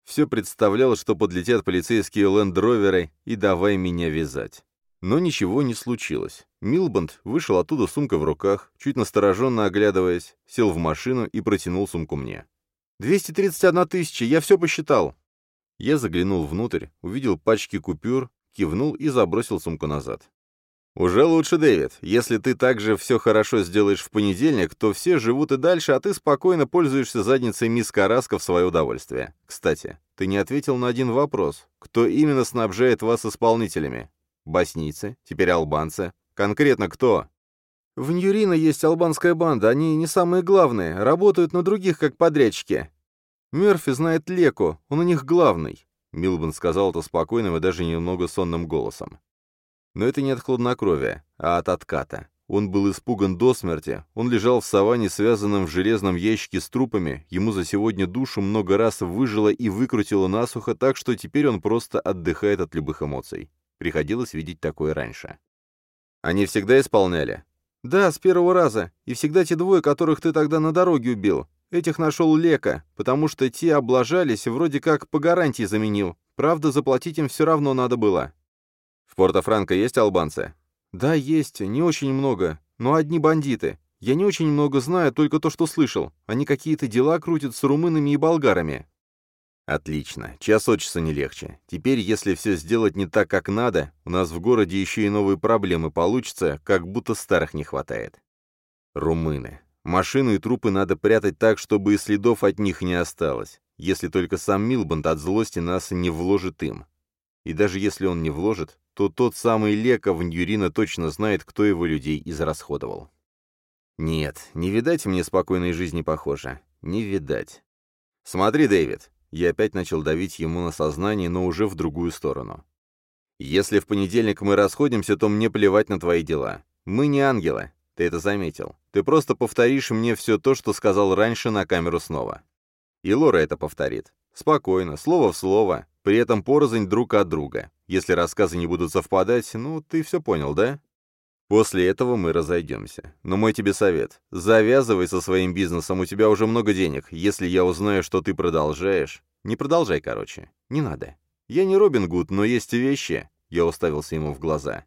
Все представляло, что подлетят полицейские лендроверы и давай меня вязать. Но ничего не случилось. Милбанд вышел оттуда с сумкой в руках, чуть настороженно оглядываясь, сел в машину и протянул сумку мне. «231 тысяча, я все посчитал!» Я заглянул внутрь, увидел пачки купюр, кивнул и забросил сумку назад. «Уже лучше, Дэвид. Если ты также все хорошо сделаешь в понедельник, то все живут и дальше, а ты спокойно пользуешься задницей мисс Караска в свое удовольствие. Кстати, ты не ответил на один вопрос. Кто именно снабжает вас исполнителями? Боснийцы? Теперь албанцы? Конкретно кто?» «В Ньюрино есть албанская банда, они не самые главные, работают на других как подрядчики. Мерфи знает Леку, он у них главный. Милбан сказал это спокойным и даже немного сонным голосом. Но это не от хладнокровия, а от отката. Он был испуган до смерти, он лежал в саванне, связанном в железном ящике с трупами, ему за сегодня душу много раз выжило и выкрутило насухо, так что теперь он просто отдыхает от любых эмоций. Приходилось видеть такое раньше. Они всегда исполняли? Да, с первого раза. И всегда те двое, которых ты тогда на дороге убил. Этих нашел Лека, потому что те облажались, вроде как по гарантии заменил. Правда, заплатить им все равно надо было. В Порто-Франко есть албанцы? Да, есть, не очень много, но одни бандиты. Я не очень много знаю, только то, что слышал. Они какие-то дела крутят с румынами и болгарами. Отлично. Час от часа не легче. Теперь, если все сделать не так, как надо, у нас в городе еще и новые проблемы получатся, как будто старых не хватает. Румыны. Машину и трупы надо прятать так, чтобы и следов от них не осталось, если только сам Милбанд от злости нас не вложит им. И даже если он не вложит, то тот самый Лека в Ньюрина точно знает, кто его людей израсходовал. Нет, не видать мне спокойной жизни, похоже. Не видать. «Смотри, Дэвид!» Я опять начал давить ему на сознание, но уже в другую сторону. «Если в понедельник мы расходимся, то мне плевать на твои дела. Мы не ангелы, ты это заметил. Ты просто повторишь мне все то, что сказал раньше на камеру снова. И Лора это повторит. Спокойно, слово в слово, при этом порознь друг от друга. Если рассказы не будут совпадать, ну, ты все понял, да? После этого мы разойдемся. Но мой тебе совет. Завязывай со своим бизнесом, у тебя уже много денег. Если я узнаю, что ты продолжаешь... Не продолжай, короче. Не надо. Я не Робин Гуд, но есть вещи... Я уставился ему в глаза.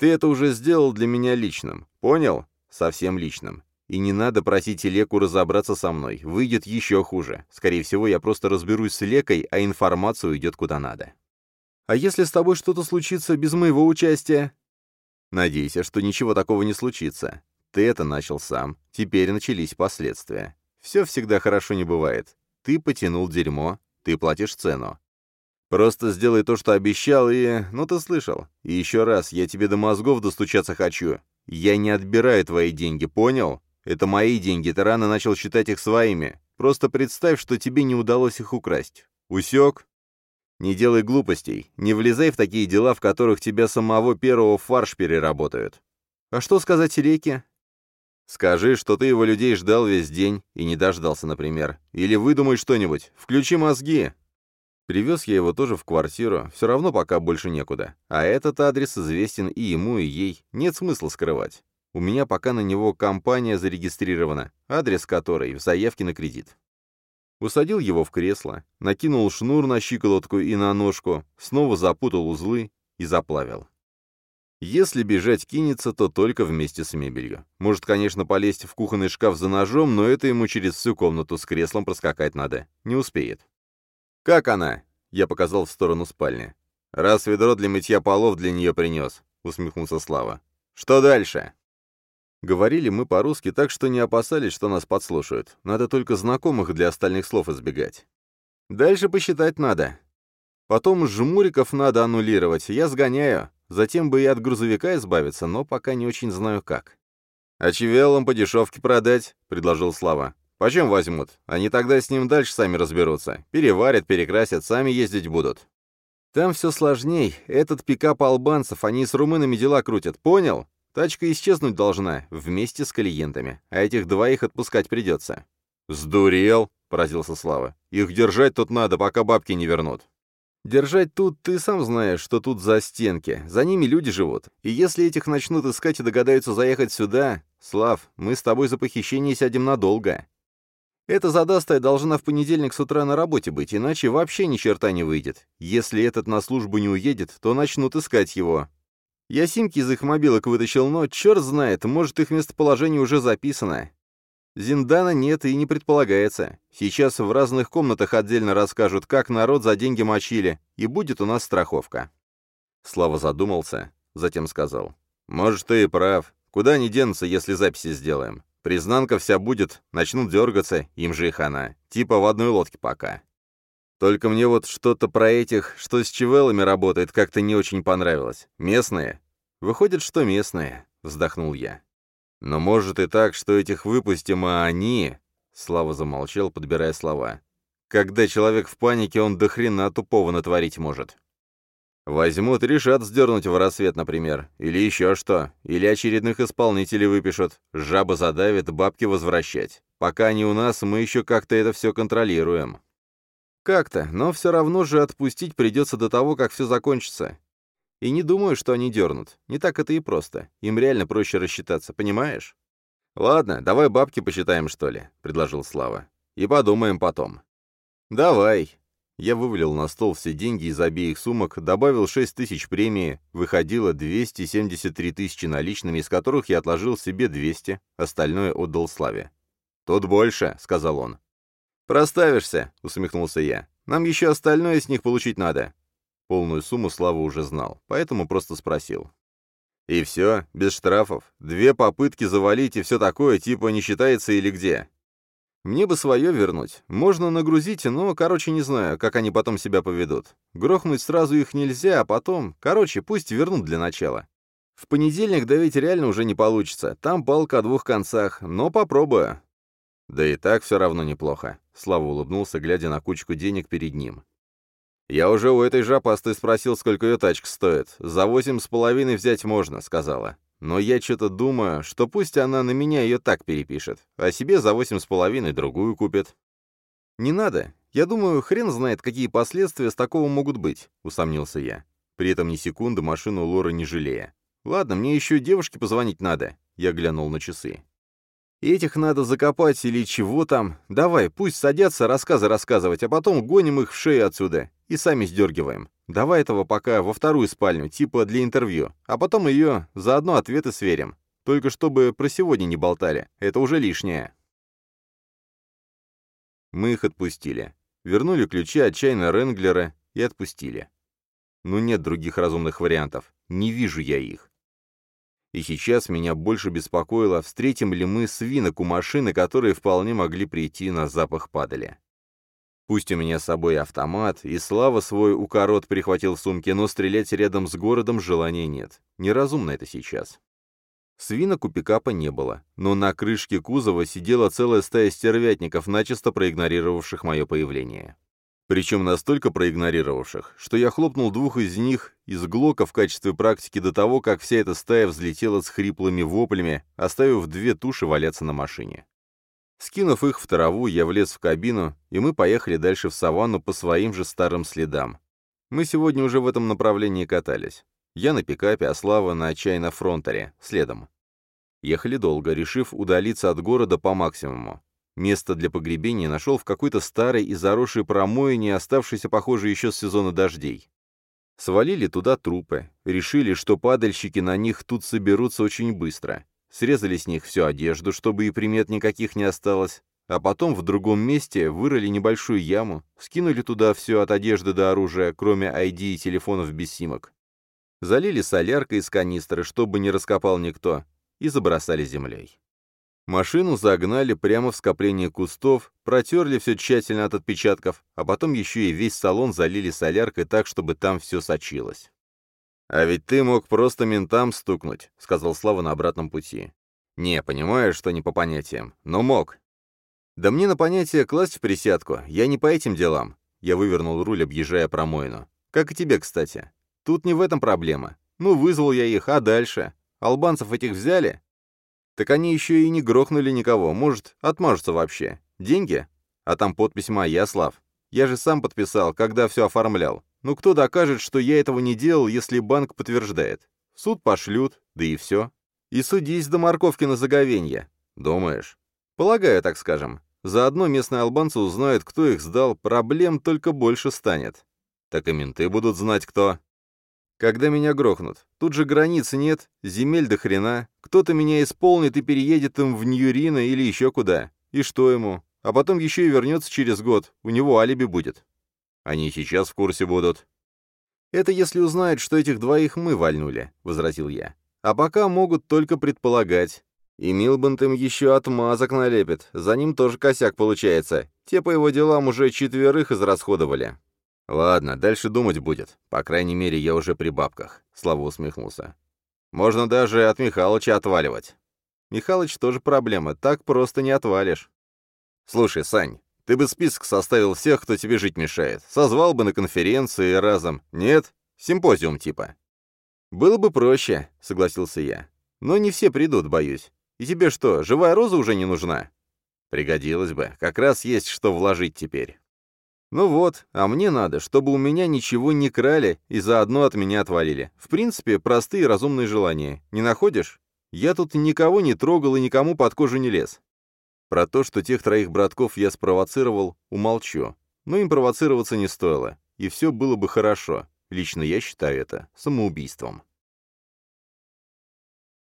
Ты это уже сделал для меня личным. Понял? Совсем личным. И не надо просить Леку разобраться со мной. Выйдет еще хуже. Скорее всего, я просто разберусь с Лекой, а информация уйдет куда надо. А если с тобой что-то случится без моего участия? Надейся, что ничего такого не случится. Ты это начал сам. Теперь начались последствия. Все всегда хорошо не бывает. Ты потянул дерьмо, ты платишь цену. Просто сделай то, что обещал, и... Ну, ты слышал. И еще раз, я тебе до мозгов достучаться хочу. Я не отбираю твои деньги, понял? Это мои деньги, ты рано начал считать их своими. Просто представь, что тебе не удалось их украсть. Усек? Не делай глупостей, не влезай в такие дела, в которых тебя самого первого фарш переработают. А что сказать Реке? Скажи, что ты его людей ждал весь день и не дождался, например. Или выдумай что-нибудь, включи мозги. Привез я его тоже в квартиру, все равно пока больше некуда. А этот адрес известен и ему, и ей, нет смысла скрывать. У меня пока на него компания зарегистрирована, адрес которой в заявке на кредит. Усадил его в кресло, накинул шнур на щиколотку и на ножку, снова запутал узлы и заплавил. Если бежать кинется, то только вместе с мебелью. Может, конечно, полезть в кухонный шкаф за ножом, но это ему через всю комнату с креслом проскакать надо. Не успеет. «Как она?» — я показал в сторону спальни. «Раз ведро для мытья полов для нее принес», — усмехнулся Слава. «Что дальше?» Говорили мы по-русски так, что не опасались, что нас подслушают. Надо только знакомых для остальных слов избегать. Дальше посчитать надо. Потом жмуриков надо аннулировать, я сгоняю. Затем бы и от грузовика избавиться, но пока не очень знаю как. «А по дешевке продать?» — предложил Слава. «Почем возьмут? Они тогда с ним дальше сами разберутся. Переварят, перекрасят, сами ездить будут». «Там все сложней. Этот пикап албанцев, они с румынами дела крутят, понял? Тачка исчезнуть должна, вместе с клиентами, а этих двоих отпускать придется». «Сдурел!» — поразился Слава. «Их держать тут надо, пока бабки не вернут». «Держать тут ты сам знаешь, что тут за стенки. За ними люди живут. И если этих начнут искать и догадаются заехать сюда, Слав, мы с тобой за похищение сядем надолго. Эта задастая должна в понедельник с утра на работе быть, иначе вообще ни черта не выйдет. Если этот на службу не уедет, то начнут искать его. Я симки из их мобилок вытащил, но черт знает, может, их местоположение уже записано. Зиндана нет и не предполагается. Сейчас в разных комнатах отдельно расскажут, как народ за деньги мочили, и будет у нас страховка». Слава задумался, затем сказал. «Может, ты и прав. Куда они денутся, если записи сделаем? Признанка вся будет, начнут дергаться, им же и хана. Типа в одной лодке пока. Только мне вот что-то про этих, что с чевелами работает, как-то не очень понравилось. Местные? Выходит, что местные, вздохнул я. Но может и так, что этих выпустим, а они... Слава замолчал, подбирая слова. Когда человек в панике, он до хрена тупого натворить может. Возьмут, решат сдернуть в рассвет, например. Или еще что. Или очередных исполнителей выпишут. Жаба задавит, бабки возвращать. Пока они у нас, мы еще как-то это все контролируем. Как-то, но все равно же отпустить придется до того, как все закончится. И не думаю, что они дернут. Не так это и просто. Им реально проще рассчитаться, понимаешь? «Ладно, давай бабки посчитаем, что ли», — предложил Слава. «И подумаем потом». «Давай». Я вывалил на стол все деньги из обеих сумок, добавил 6 тысяч премии, выходило 273 тысячи наличными, из которых я отложил себе 200, остальное отдал Славе. «Тут больше», — сказал он. «Проставишься», — усмехнулся я. «Нам еще остальное с них получить надо». Полную сумму Слава уже знал, поэтому просто спросил. «И все, без штрафов. Две попытки завалить и все такое, типа не считается или где?» «Мне бы свое вернуть. Можно нагрузить, но, короче, не знаю, как они потом себя поведут. Грохнуть сразу их нельзя, а потом... Короче, пусть вернут для начала. В понедельник давить реально уже не получится. Там палка о двух концах, но попробую. Да и так все равно неплохо. Слава улыбнулся, глядя на кучку денег перед ним. «Я уже у этой жопастой спросил, сколько ее тачка стоит. За восемь с половиной взять можно», — сказала. «Но я что-то думаю, что пусть она на меня ее так перепишет, а себе за восемь с половиной другую купит». «Не надо. Я думаю, хрен знает, какие последствия с такого могут быть», — усомнился я. При этом ни секунды машину Лора не жалея. «Ладно, мне еще девушке позвонить надо», — я глянул на часы. Этих надо закопать или чего там. Давай, пусть садятся рассказы рассказывать, а потом гоним их в шею отсюда и сами сдергиваем. Давай этого пока во вторую спальню, типа для интервью, а потом ее заодно ответы сверим. Только чтобы про сегодня не болтали, это уже лишнее. Мы их отпустили. Вернули ключи от чайна Ренглера и отпустили. Ну нет других разумных вариантов. Не вижу я их. И сейчас меня больше беспокоило, встретим ли мы свинок у машины, которые вполне могли прийти на запах падали. Пусть у меня с собой автомат, и Слава свой укорот прихватил в сумке, но стрелять рядом с городом желания нет. Неразумно это сейчас. Свинок у пикапа не было, но на крышке кузова сидела целая стая стервятников, начисто проигнорировавших мое появление. Причем настолько проигнорировавших, что я хлопнул двух из них из глока в качестве практики до того, как вся эта стая взлетела с хриплыми воплями, оставив две туши валяться на машине. Скинув их в траву, я влез в кабину, и мы поехали дальше в саванну по своим же старым следам. Мы сегодня уже в этом направлении катались. Я на пикапе, а Слава на чайно-фронтере, следом. Ехали долго, решив удалиться от города по максимуму. Место для погребения нашел в какой-то старой и заросшей промоине, оставшейся, похоже, еще с сезона дождей. Свалили туда трупы, решили, что падальщики на них тут соберутся очень быстро. Срезали с них всю одежду, чтобы и примет никаких не осталось, а потом в другом месте вырыли небольшую яму, скинули туда все от одежды до оружия, кроме ID и телефонов без симок. Залили соляркой из канистры, чтобы не раскопал никто, и забросали землей. Машину загнали прямо в скопление кустов, протерли все тщательно от отпечатков, а потом еще и весь салон залили соляркой так, чтобы там все сочилось. «А ведь ты мог просто ментам стукнуть», — сказал Слава на обратном пути. «Не, понимаю, что не по понятиям, но мог». «Да мне на понятие класть в присядку, я не по этим делам». Я вывернул руль, объезжая промоину. «Как и тебе, кстати. Тут не в этом проблема. Ну, вызвал я их, а дальше? Албанцев этих взяли? Так они еще и не грохнули никого, может, отмажутся вообще. Деньги? А там подпись моя, Слав. Я же сам подписал, когда все оформлял. Ну кто докажет, что я этого не делал, если банк подтверждает? суд пошлют, да и все. И судись до морковки на заговенье. Думаешь? Полагаю, так скажем. Заодно местные албанцы узнают, кто их сдал, проблем только больше станет. Так и менты будут знать, кто. Когда меня грохнут. Тут же границ нет, земель до хрена. Кто-то меня исполнит и переедет им в Ньюрино или еще куда. И что ему? А потом еще и вернется через год. У него алиби будет. Они сейчас в курсе будут. Это если узнают, что этих двоих мы вальнули, — возразил я. А пока могут только предполагать. И Милбанд им еще отмазок налепит. За ним тоже косяк получается. Те по его делам уже четверых израсходовали. «Ладно, дальше думать будет. По крайней мере, я уже при бабках», — Слава усмехнулся. «Можно даже от Михалыча отваливать». «Михалыч тоже проблема, так просто не отвалишь». «Слушай, Сань, ты бы список составил всех, кто тебе жить мешает. Созвал бы на конференции разом. Нет? Симпозиум типа». «Было бы проще», — согласился я. «Но не все придут, боюсь. И тебе что, живая роза уже не нужна?» «Пригодилось бы. Как раз есть что вложить теперь». Ну вот, а мне надо, чтобы у меня ничего не крали и заодно от меня отвалили. В принципе, простые разумные желания. Не находишь? Я тут никого не трогал и никому под кожу не лез. Про то, что тех троих братков я спровоцировал, умолчу. Но им провоцироваться не стоило, и все было бы хорошо. Лично я считаю это самоубийством.